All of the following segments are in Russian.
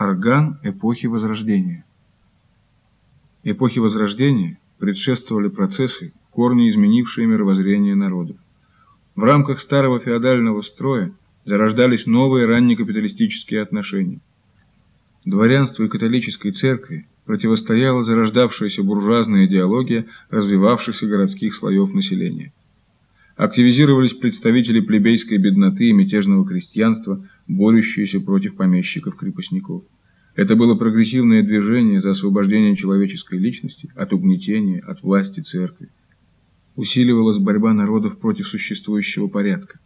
Орган эпохи Возрождения. Эпохи Возрождения предшествовали процессы, корни изменившие мировоззрение народа. В рамках старого феодального строя зарождались новые раннекапиталистические отношения. Дворянству и католической церкви противостояла зарождавшаяся буржуазная идеология развивавшихся городских слоев населения. Активизировались представители плебейской бедноты и мятежного крестьянства, борющиеся против помещиков-крепостников. Это было прогрессивное движение за освобождение человеческой личности от угнетения, от власти церкви. Усиливалась борьба народов против существующего порядка.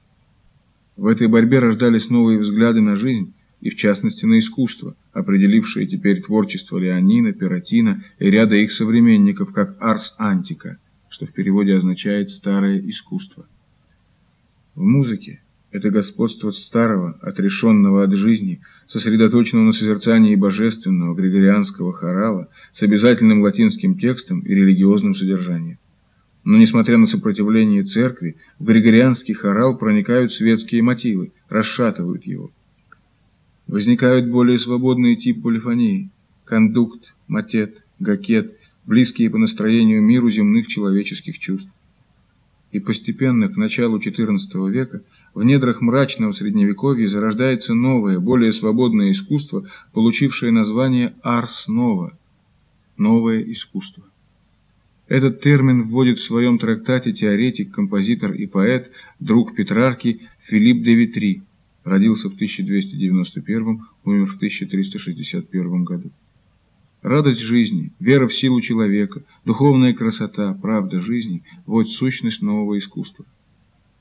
В этой борьбе рождались новые взгляды на жизнь и, в частности, на искусство, определившие теперь творчество Леонина, Пиратина и ряда их современников как «арс антика», что в переводе означает «старое искусство». В музыке это господство старого, отрешенного от жизни, сосредоточенного на созерцании божественного григорианского хорала с обязательным латинским текстом и религиозным содержанием. Но, несмотря на сопротивление церкви, в григорианский хорал проникают светские мотивы, расшатывают его. Возникают более свободные типы полифонии – кондукт, матет, гакет – близкие по настроению миру земных человеческих чувств. И постепенно, к началу XIV века, в недрах мрачного средневековья зарождается новое, более свободное искусство, получившее название «арс нова» – «новое искусство». Этот термин вводит в своем трактате теоретик, композитор и поэт, друг Петрарки Филипп де Витри, родился в 1291, умер в 1361 году. Радость жизни, вера в силу человека, духовная красота, правда жизни – вот сущность нового искусства.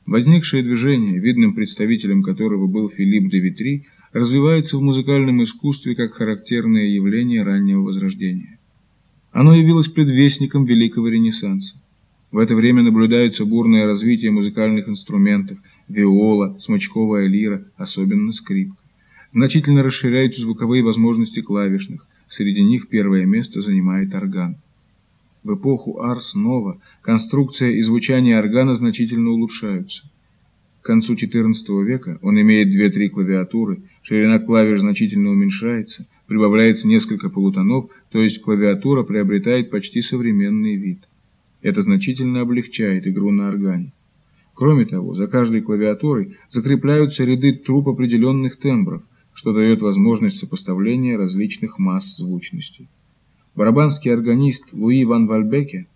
Возникшее движение, видным представителем которого был Филипп де Витри, развивается в музыкальном искусстве как характерное явление раннего возрождения. Оно явилось предвестником Великого Ренессанса. В это время наблюдается бурное развитие музыкальных инструментов – виола, смычковая лира, особенно скрипка. Значительно расширяются звуковые возможности клавишных, Среди них первое место занимает орган. В эпоху Арс Нова конструкция и звучание органа значительно улучшаются. К концу XIV века он имеет 2-3 клавиатуры, ширина клавиш значительно уменьшается, прибавляется несколько полутонов, то есть клавиатура приобретает почти современный вид. Это значительно облегчает игру на органе. Кроме того, за каждой клавиатурой закрепляются ряды труб определенных тембров, что дает возможность сопоставления различных масс звучности. Барабанский органист Луи ван Вальбеке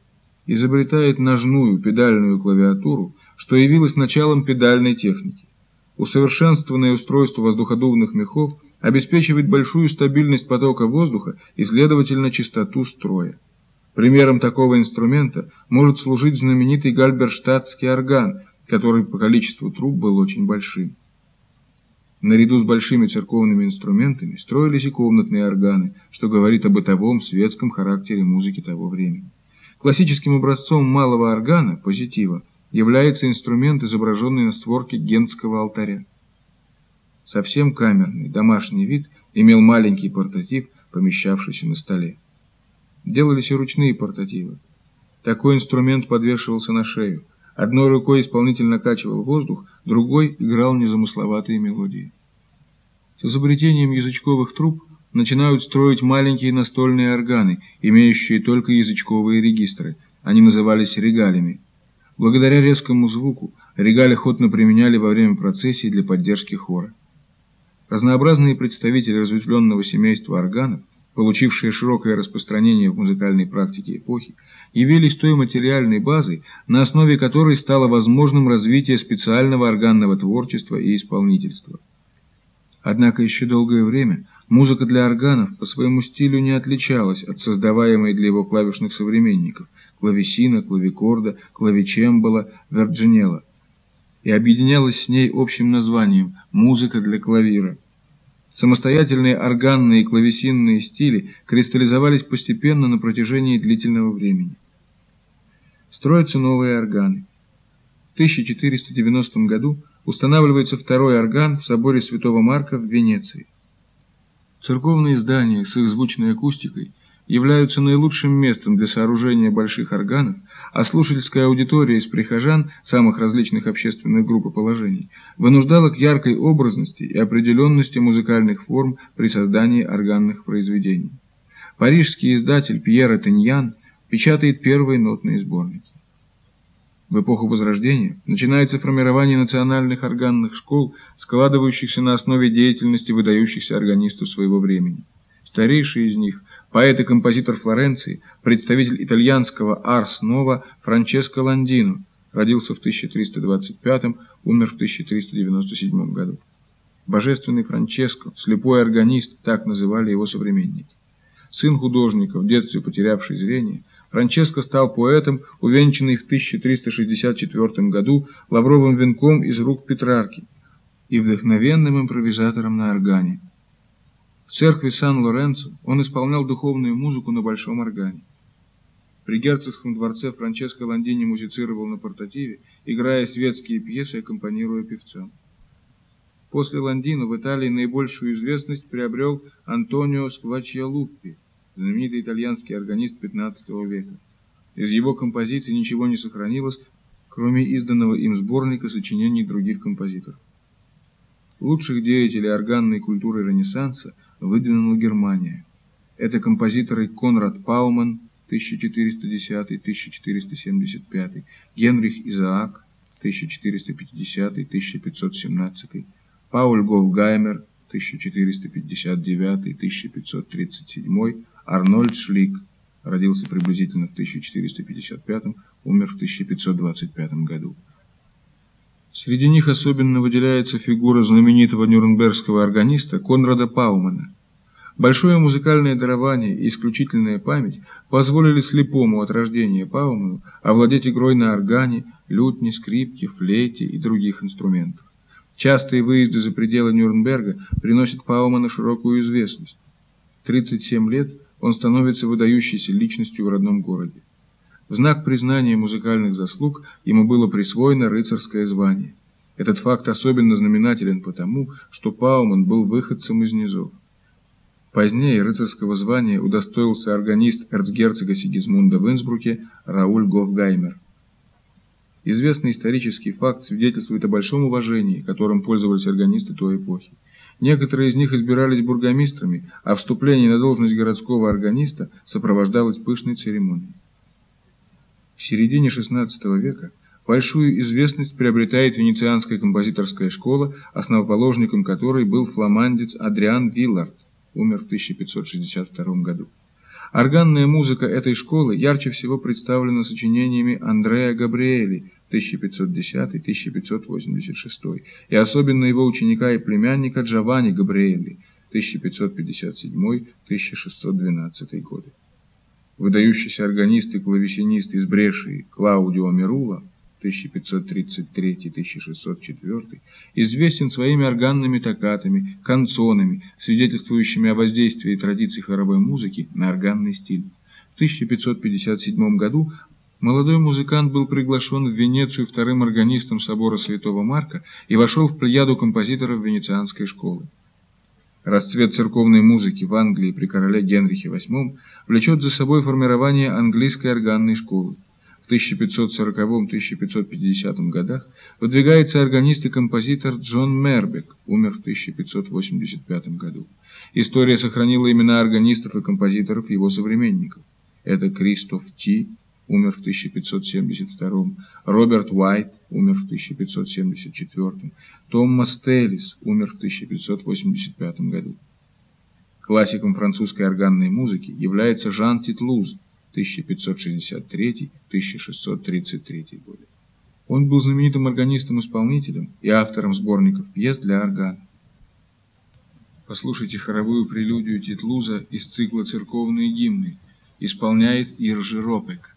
изобретает ножную педальную клавиатуру, что явилось началом педальной техники. Усовершенствованное устройство воздуходувных мехов обеспечивает большую стабильность потока воздуха и, следовательно, чистоту строя. Примером такого инструмента может служить знаменитый гальберштадтский орган, который по количеству труб был очень большим. Наряду с большими церковными инструментами строились и комнатные органы, что говорит о бытовом светском характере музыки того времени. Классическим образцом малого органа, позитива, является инструмент, изображенный на створке гентского алтаря. Совсем камерный, домашний вид имел маленький портатив, помещавшийся на столе. Делались и ручные портативы. Такой инструмент подвешивался на шею, Одной рукой исполнитель накачивал воздух, другой играл незамысловатые мелодии. С изобретением язычковых труб начинают строить маленькие настольные органы, имеющие только язычковые регистры. Они назывались регалями. Благодаря резкому звуку регаль охотно применяли во время процессий для поддержки хора. Разнообразные представители разветвленного семейства органов – получившие широкое распространение в музыкальной практике эпохи, явились той материальной базой, на основе которой стало возможным развитие специального органного творчества и исполнительства. Однако еще долгое время музыка для органов по своему стилю не отличалась от создаваемой для его клавишных современников – клавесина, клавикорда, клавичембола, верджинела – и объединялась с ней общим названием «музыка для клавира». Самостоятельные органные и клавесинные стили кристаллизовались постепенно на протяжении длительного времени. Строятся новые органы. В 1490 году устанавливается второй орган в соборе Святого Марка в Венеции. Церковные здания с их звучной акустикой являются наилучшим местом для сооружения больших органов, а слушательская аудитория из прихожан самых различных общественных групп и положений вынуждала к яркой образности и определенности музыкальных форм при создании органных произведений. Парижский издатель Пьер Этеньян печатает первые нотные сборники. В эпоху Возрождения начинается формирование национальных органных школ, складывающихся на основе деятельности выдающихся органистов своего времени. Старейший из них – поэт и композитор Флоренции, представитель итальянского арс нова Франческо Ландино, родился в 1325 умер в 1397 году. Божественный Франческо, слепой органист, так называли его современники. Сын художника, в детстве потерявший зрение – Франческо стал поэтом, увенчанный в 1364 году лавровым венком из рук Петрарки и вдохновенным импровизатором на органе. В церкви Сан-Лоренцо он исполнял духовную музыку на большом органе. При герцогском дворце Франческо Ландини музицировал на портативе, играя светские пьесы, аккомпанируя певцам. После Ландино в Италии наибольшую известность приобрел Антонио Сквачьялуппи – знаменитый итальянский органист XV века. Из его композиций ничего не сохранилось, кроме изданного им сборника сочинений других композиторов. Лучших деятелей органной культуры Ренессанса выдвинула Германия. Это композиторы Конрад Пауман 1410-1475, Генрих Изаак 1450-1517, Пауль Гофгаймер 1459-1537, Арнольд Шлик родился приблизительно в 1455, умер в 1525 году. Среди них особенно выделяется фигура знаменитого нюрнбергского органиста Конрада Паумана. Большое музыкальное дарование и исключительная память позволили слепому от рождения Пауману овладеть игрой на органе, лютне, скрипке, флейте и других инструментах. Частые выезды за пределы Нюрнберга приносят Пауману широкую известность. В 37 лет он становится выдающейся личностью в родном городе. В знак признания музыкальных заслуг ему было присвоено рыцарское звание. Этот факт особенно знаменателен потому, что Пауман был выходцем из низов. Позднее рыцарского звания удостоился органист эрцгерцога Сигизмунда в Инсбруке Рауль Гофгаймер. Известный исторический факт свидетельствует о большом уважении, которым пользовались органисты той эпохи. Некоторые из них избирались бургомистрами, а вступление на должность городского органиста сопровождалось пышной церемонией. В середине XVI века большую известность приобретает венецианская композиторская школа, основоположником которой был фламандец Адриан Виллард, умер в 1562 году. Органная музыка этой школы ярче всего представлена сочинениями Андреа Габриэли 1510-1586 и особенно его ученика и племянника Джованни Габриэли 1557-1612 годы. Выдающийся органист и клавесинист из Брешии Клаудио Мирула 1533-1604, известен своими органными токатами, канцонами, свидетельствующими о воздействии традиций хоровой музыки на органный стиль. В 1557 году молодой музыкант был приглашен в Венецию вторым органистом собора Святого Марка и вошел в плеяду композиторов венецианской школы. Расцвет церковной музыки в Англии при короле Генрихе VIII влечет за собой формирование английской органной школы в 1540-1550 годах выдвигается органист и композитор Джон Мербек, умер в 1585 году. История сохранила имена органистов и композиторов его современников. Это Кристоф Ти, умер в 1572, Роберт Уайт, умер в 1574, Томас Теллис, умер в 1585 году. Классиком французской органной музыки является Жан Титлуз, 1563-1633 годы. Он был знаменитым органистом-исполнителем и автором сборников пьес для органа. Послушайте хоровую прелюдию Титлуза из цикла «Церковные гимны». Исполняет Иржи Ропек.